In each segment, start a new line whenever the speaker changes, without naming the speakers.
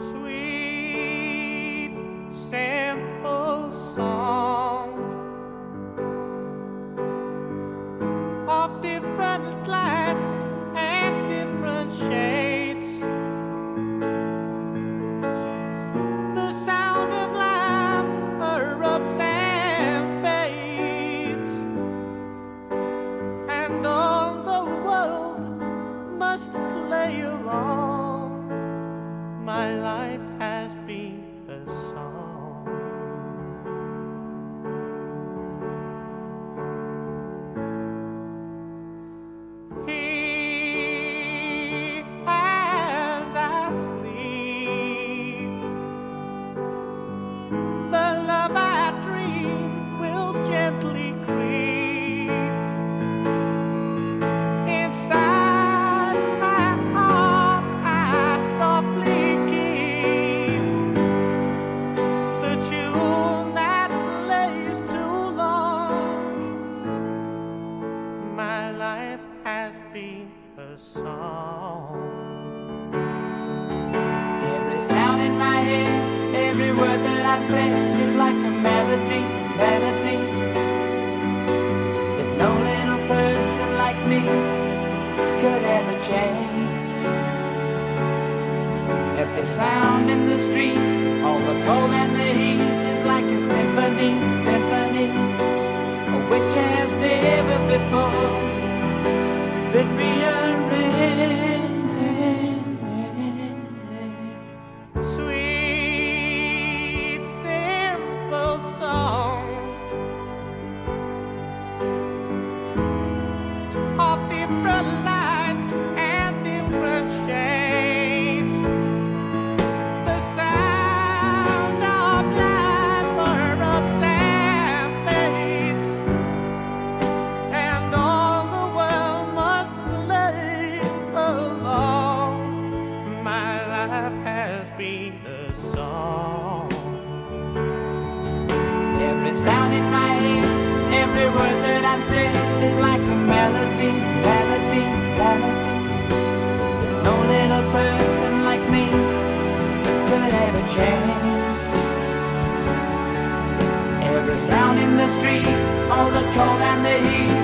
Sweet, been a song.
Every sound in my head, every word that I've said is like a melody, melody that no little person like me could ever change. Every sound in the streets, all the cold and the heat is like a symphony, Every sound in my ear, every word that I've said is like a melody, melody, melody. That no little person like me could ever change. Every sound in the streets, all the cold and the heat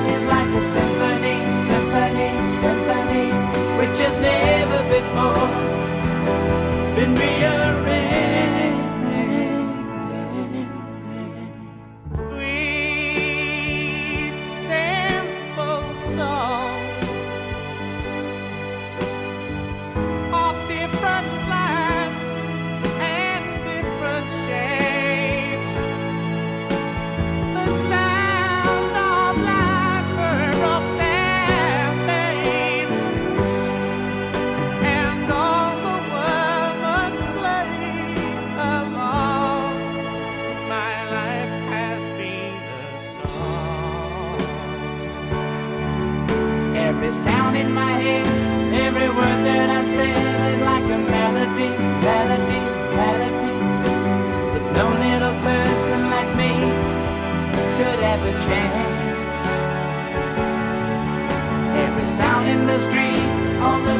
Every sound in my head, every word that I've said is like a melody, melody, melody that no little person like me could ever change. Every sound in the streets, all the